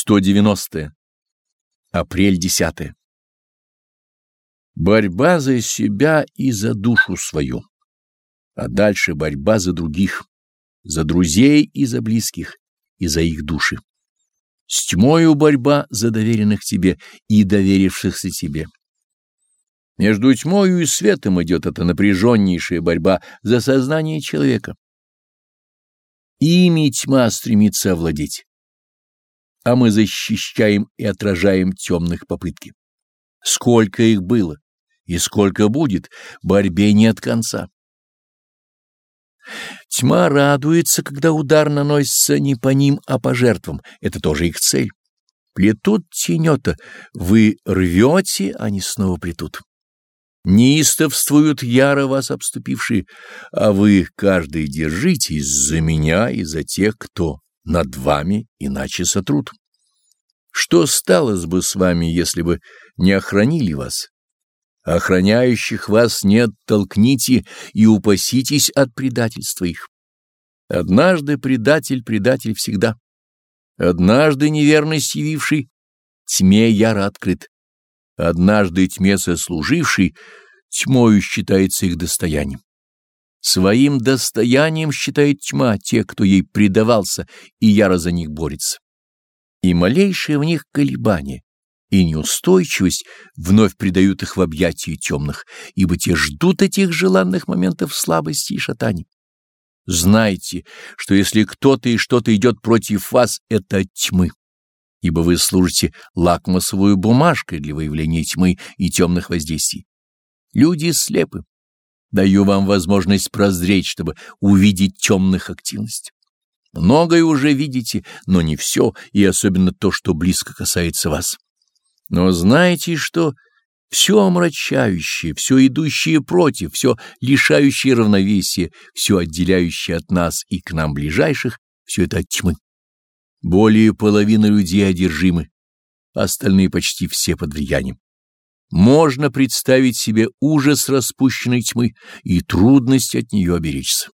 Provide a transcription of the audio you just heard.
190. Апрель 10. Борьба за себя и за душу свою, а дальше борьба за других, за друзей и за близких, и за их души. С тьмою борьба за доверенных тебе и доверившихся тебе. Между тьмою и светом идет эта напряженнейшая борьба за сознание человека. Ими тьма стремится овладеть а мы защищаем и отражаем темных попытки. Сколько их было и сколько будет, борьбе нет конца. Тьма радуется, когда удар наносится не по ним, а по жертвам. Это тоже их цель. Плетут тенета, вы рвете, они снова плетут. Неистовствуют яро вас обступившие, а вы каждый держитесь за меня и за тех, кто над вами, иначе сотрут. Что сталось бы с вами, если бы не охранили вас? Охраняющих вас нет, толкните и упаситесь от предательства их. Однажды предатель, предатель всегда. Однажды неверность явивший, тьме яро открыт. Однажды тьме сослуживший, тьмою считается их достоянием. Своим достоянием считает тьма те, кто ей предавался и яро за них борется. И малейшее в них колебание и неустойчивость вновь предают их в объятия темных, ибо те ждут этих желанных моментов слабости и шатаний. Знайте, что если кто-то и что-то идет против вас, это тьмы, ибо вы служите лакмусовую бумажкой для выявления тьмы и темных воздействий. Люди слепы, Даю вам возможность прозреть, чтобы увидеть темных активность. Многое уже видите, но не все, и особенно то, что близко касается вас. Но знаете, что все омрачающее, все идущее против, все лишающее равновесия, все отделяющее от нас и к нам ближайших, все это от тьмы. Более половины людей одержимы, остальные почти все под влиянием. Можно представить себе ужас распущенной тьмы и трудность от нее оберечься.